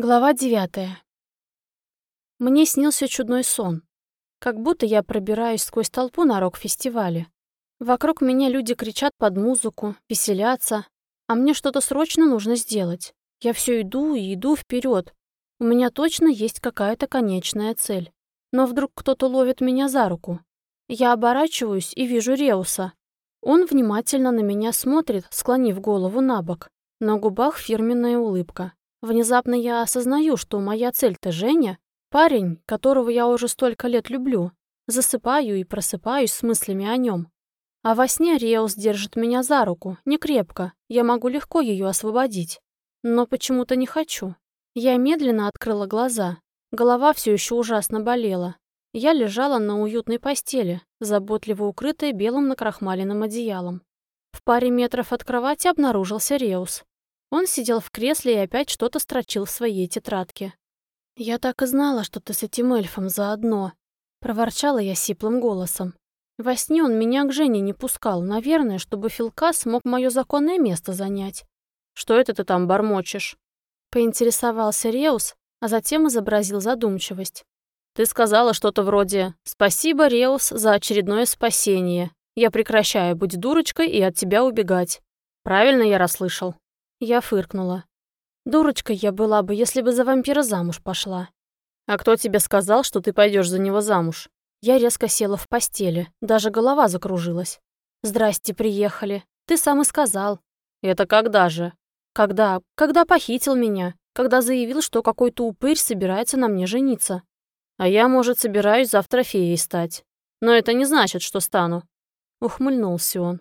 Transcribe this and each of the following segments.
Глава девятая. Мне снился чудной сон. Как будто я пробираюсь сквозь толпу на рок-фестивале. Вокруг меня люди кричат под музыку, веселятся, а мне что-то срочно нужно сделать. Я все иду и иду вперед. У меня точно есть какая-то конечная цель. Но вдруг кто-то ловит меня за руку. Я оборачиваюсь и вижу Реуса. Он внимательно на меня смотрит, склонив голову на бок. На губах фирменная улыбка. Внезапно я осознаю, что моя цель-то Женя, парень, которого я уже столько лет люблю. Засыпаю и просыпаюсь с мыслями о нем. А во сне Реус держит меня за руку, не крепко, я могу легко ее освободить. Но почему-то не хочу. Я медленно открыла глаза. Голова все еще ужасно болела. Я лежала на уютной постели, заботливо укрытая белым накрахмаленным одеялом. В паре метров от кровати обнаружился Реус. Он сидел в кресле и опять что-то строчил в своей тетрадке. «Я так и знала, что ты с этим эльфом заодно», — проворчала я сиплым голосом. Во сне он меня к Жене не пускал, наверное, чтобы Филка смог мое законное место занять. «Что это ты там бормочешь?» Поинтересовался Реус, а затем изобразил задумчивость. «Ты сказала что-то вроде «Спасибо, Реус, за очередное спасение. Я прекращаю быть дурочкой и от тебя убегать». Правильно я расслышал?» Я фыркнула. Дурочкой я была бы, если бы за вампира замуж пошла. А кто тебе сказал, что ты пойдешь за него замуж? Я резко села в постели, даже голова закружилась. Здрасте, приехали. Ты сам и сказал. Это когда же? Когда? Когда похитил меня. Когда заявил, что какой-то упырь собирается на мне жениться. А я, может, собираюсь завтра феей стать. Но это не значит, что стану. Ухмыльнулся он.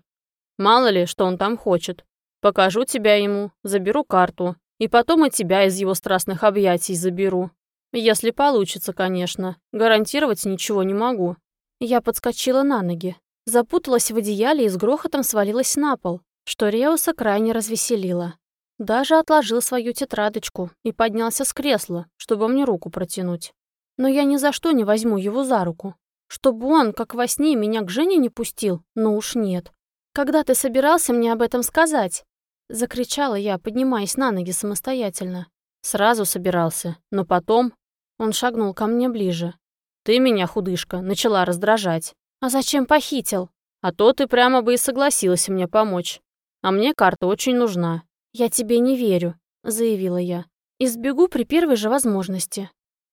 Мало ли, что он там хочет. Покажу тебя ему, заберу карту, и потом и тебя из его страстных объятий заберу. Если получится, конечно. Гарантировать ничего не могу. Я подскочила на ноги, запуталась в одеяле и с грохотом свалилась на пол, что Реуса крайне развеселило. Даже отложил свою тетрадочку и поднялся с кресла, чтобы мне руку протянуть. Но я ни за что не возьму его за руку. Чтобы он, как во сне, меня к Жене не пустил, ну уж нет. Когда ты собирался мне об этом сказать? Закричала я, поднимаясь на ноги самостоятельно. Сразу собирался, но потом... Он шагнул ко мне ближе. «Ты меня, худышка, начала раздражать. А зачем похитил? А то ты прямо бы и согласилась мне помочь. А мне карта очень нужна». «Я тебе не верю», — заявила я. «Избегу при первой же возможности».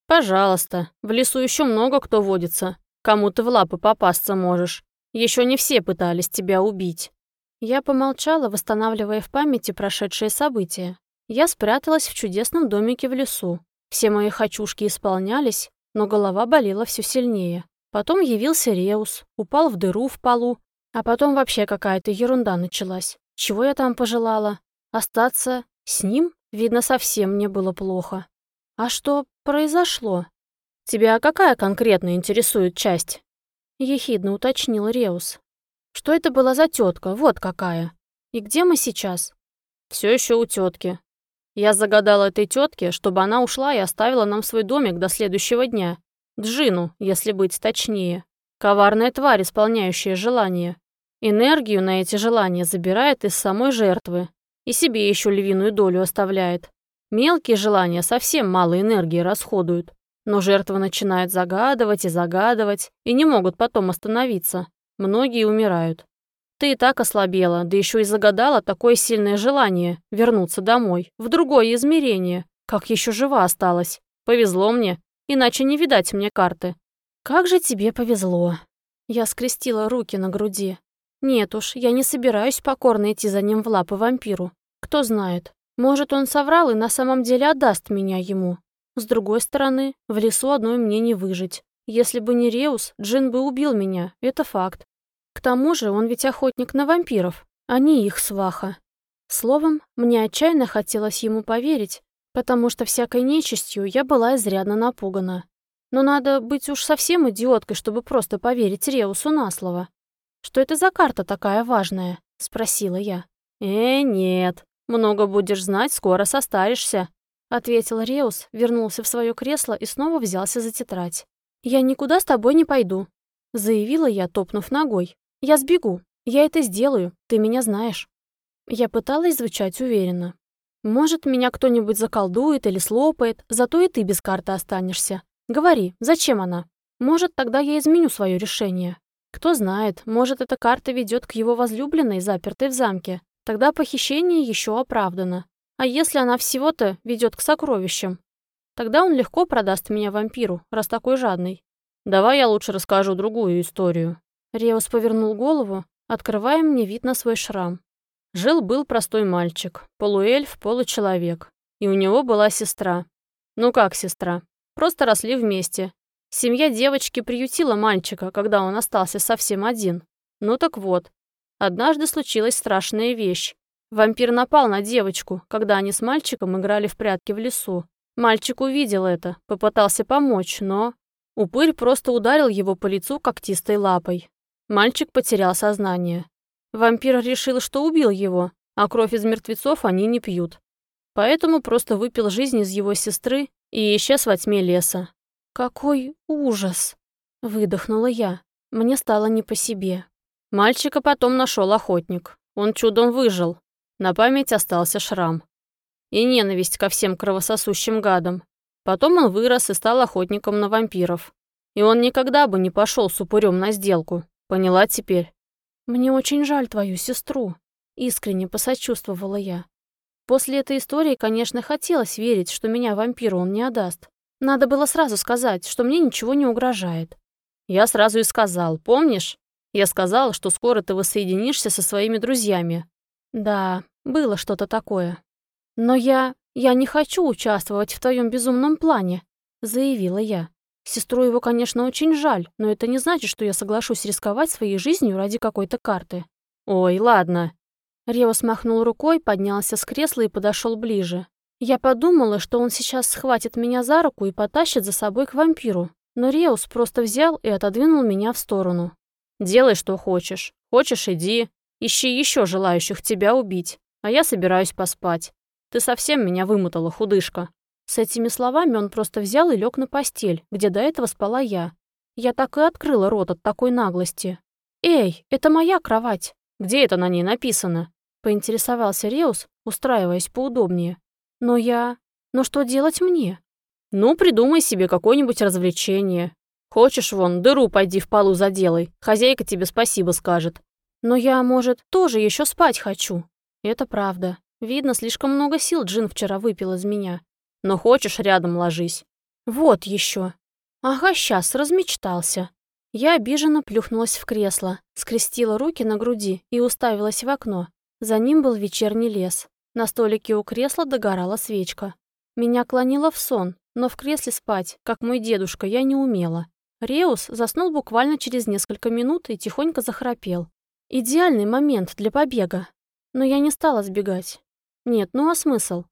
«Пожалуйста, в лесу еще много кто водится. Кому ты в лапы попасться можешь. Еще не все пытались тебя убить». Я помолчала, восстанавливая в памяти прошедшие события. Я спряталась в чудесном домике в лесу. Все мои хочушки исполнялись, но голова болела все сильнее. Потом явился Реус, упал в дыру в полу, а потом вообще какая-то ерунда началась. Чего я там пожелала? Остаться с ним? Видно, совсем мне было плохо. А что произошло? Тебя какая конкретно интересует часть? Ехидно уточнил Реус. Что это была за тетка? Вот какая. И где мы сейчас? Все еще у тетки. Я загадала этой тетке, чтобы она ушла и оставила нам свой домик до следующего дня. Джину, если быть точнее. Коварная тварь, исполняющая желания. Энергию на эти желания забирает из самой жертвы. И себе еще львиную долю оставляет. Мелкие желания совсем мало энергии расходуют. Но жертвы начинают загадывать и загадывать, и не могут потом остановиться. Многие умирают. Ты и так ослабела, да еще и загадала такое сильное желание вернуться домой, в другое измерение. Как еще жива осталась. Повезло мне, иначе не видать мне карты. Как же тебе повезло. Я скрестила руки на груди. Нет уж, я не собираюсь покорно идти за ним в лапы вампиру. Кто знает, может, он соврал и на самом деле отдаст меня ему. С другой стороны, в лесу одной мне не выжить. Если бы не Реус, Джин бы убил меня, это факт. К тому же он ведь охотник на вампиров, а не их сваха. Словом, мне отчаянно хотелось ему поверить, потому что всякой нечистью я была изрядно напугана. Но надо быть уж совсем идиоткой, чтобы просто поверить Реусу на слово. «Что это за карта такая важная?» — спросила я. «Э, нет. Много будешь знать, скоро состаришься», — ответил Реус, вернулся в свое кресло и снова взялся за тетрадь. «Я никуда с тобой не пойду», — заявила я, топнув ногой. «Я сбегу. Я это сделаю. Ты меня знаешь». Я пыталась звучать уверенно. Может, меня кто-нибудь заколдует или слопает, зато и ты без карты останешься. Говори, зачем она? Может, тогда я изменю свое решение. Кто знает, может, эта карта ведет к его возлюбленной, запертой в замке. Тогда похищение еще оправдано. А если она всего-то ведет к сокровищам? Тогда он легко продаст меня вампиру, раз такой жадный. Давай я лучше расскажу другую историю. Реус повернул голову, открывая мне вид на свой шрам. Жил-был простой мальчик, полуэльф, получеловек. И у него была сестра. Ну как сестра? Просто росли вместе. Семья девочки приютила мальчика, когда он остался совсем один. Ну так вот. Однажды случилась страшная вещь. Вампир напал на девочку, когда они с мальчиком играли в прятки в лесу. Мальчик увидел это, попытался помочь, но... Упырь просто ударил его по лицу когтистой лапой. Мальчик потерял сознание. Вампир решил, что убил его, а кровь из мертвецов они не пьют. Поэтому просто выпил жизнь из его сестры и исчез во тьме леса. «Какой ужас!» — выдохнула я. Мне стало не по себе. Мальчика потом нашел охотник. Он чудом выжил. На память остался шрам. И ненависть ко всем кровососущим гадам. Потом он вырос и стал охотником на вампиров. И он никогда бы не пошел с упырем на сделку. Поняла теперь? «Мне очень жаль твою сестру», — искренне посочувствовала я. После этой истории, конечно, хотелось верить, что меня вампиру он не отдаст. Надо было сразу сказать, что мне ничего не угрожает. Я сразу и сказал, помнишь? Я сказал, что скоро ты воссоединишься со своими друзьями. Да, было что-то такое. Но я... я не хочу участвовать в твоем безумном плане, заявила я. Сестру его, конечно, очень жаль, но это не значит, что я соглашусь рисковать своей жизнью ради какой-то карты. Ой, ладно. Рева смахнул рукой, поднялся с кресла и подошел ближе. Я подумала, что он сейчас схватит меня за руку и потащит за собой к вампиру. Но Реус просто взял и отодвинул меня в сторону. «Делай, что хочешь. Хочешь, иди. Ищи еще желающих тебя убить. А я собираюсь поспать. Ты совсем меня вымотала, худышка». С этими словами он просто взял и лег на постель, где до этого спала я. Я так и открыла рот от такой наглости. «Эй, это моя кровать!» «Где это на ней написано?» Поинтересовался Реус, устраиваясь поудобнее. «Но я... Но что делать мне?» «Ну, придумай себе какое-нибудь развлечение. Хочешь, вон, дыру пойди в полу заделай. Хозяйка тебе спасибо скажет». «Но я, может, тоже еще спать хочу». «Это правда. Видно, слишком много сил Джин вчера выпил из меня. Но хочешь, рядом ложись. Вот еще. Ага, сейчас, размечтался. Я обиженно плюхнулась в кресло, скрестила руки на груди и уставилась в окно. За ним был вечерний лес. На столике у кресла догорала свечка. Меня клонило в сон, но в кресле спать, как мой дедушка, я не умела. Реус заснул буквально через несколько минут и тихонько захрапел. Идеальный момент для побега. Но я не стала сбегать. Нет, ну а смысл?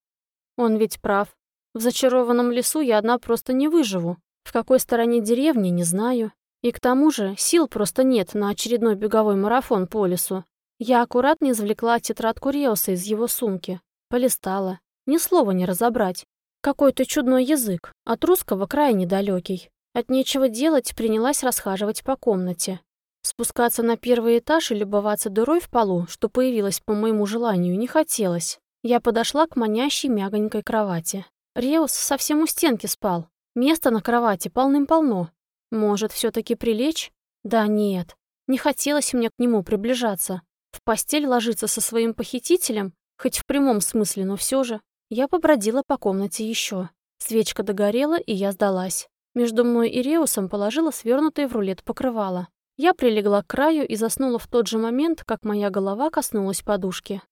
Он ведь прав. В зачарованном лесу я одна просто не выживу. В какой стороне деревни, не знаю. И к тому же сил просто нет на очередной беговой марафон по лесу. Я аккуратно извлекла тетрадку Реуса из его сумки. Полистала. Ни слова не разобрать. Какой-то чудной язык, от русского крайне далекий. От нечего делать принялась расхаживать по комнате. Спускаться на первый этаж и любоваться дырой в полу, что появилась по моему желанию, не хотелось. Я подошла к манящей мягонькой кровати. Реус совсем у стенки спал. Места на кровати полным-полно. Может, все таки прилечь? Да нет. Не хотелось мне к нему приближаться. В постель ложиться со своим похитителем, хоть в прямом смысле, но все же. Я побродила по комнате еще. Свечка догорела, и я сдалась. Между мной и Реусом положила свернутое в рулет покрывало. Я прилегла к краю и заснула в тот же момент, как моя голова коснулась подушки.